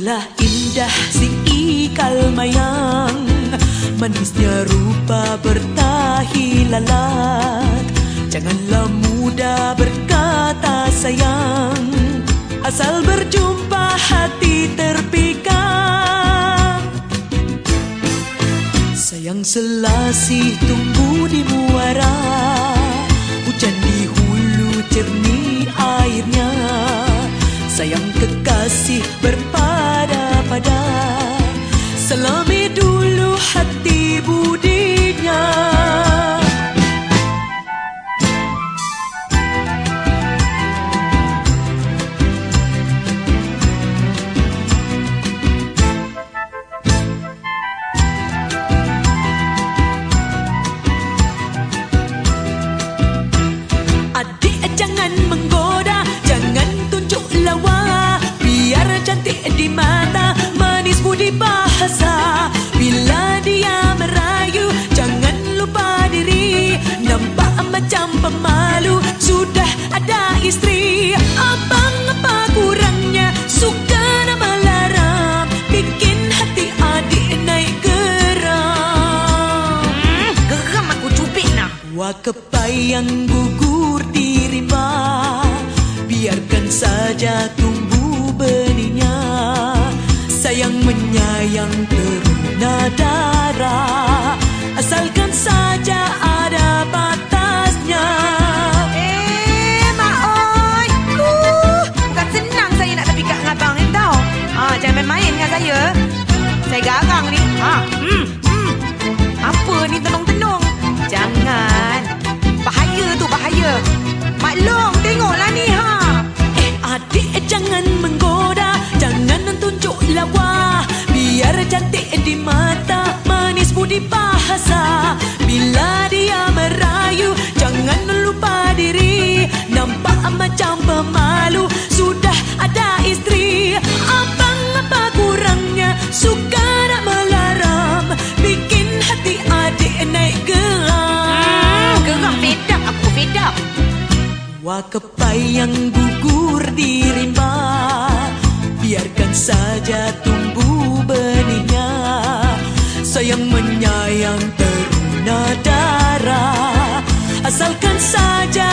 Sungguhlah indah si ikal mayang. Manisnya rupa bertahi lalat. Janganlah mudah berkata sayang. Asal berjumpa hati terpikat. Sayang selasih tumbuh di muara. Hujan di hulu cernih di mata Manis budi bahasa. Bila dia merayu Jangan lupa diri. Nampak macam pemalu Sudah ada istri. Abang apa kurangnya Suka nama laram Bikin hati adik naik geram. Hmm, geram aku cubit nak. Wah kepayang gugur di rimba Biarkan saja tumbuh benihnya Sayang menyayang teruna darah Asalkan saja ada batasnya Eh, Mak Oi. Uh, bukan senang saya nak terpikat dengan abang ni tau. Ah, jangan main-main dengan saya. Saya garang ni. Ha, hmm, hmm. Apa ni tenung-tenung? Jangan. Bahaya tu, bahaya. Maklum, tengoklah ni, ha. Eh adik jangan menggoda Jangan tunjuk lawa Biar cantik di mata Manis budi bahasa. Bila dia merayu Jangan lupa diri. Nampak macam pemalu Sudah ada istri. Abang apa kurangnya? Suka nak melaram Bikin hati adik naik Hmm, geram geram fed up. Aku fed up. Wah kepayang gugur yang menyayang teruna darah. Asalkan saja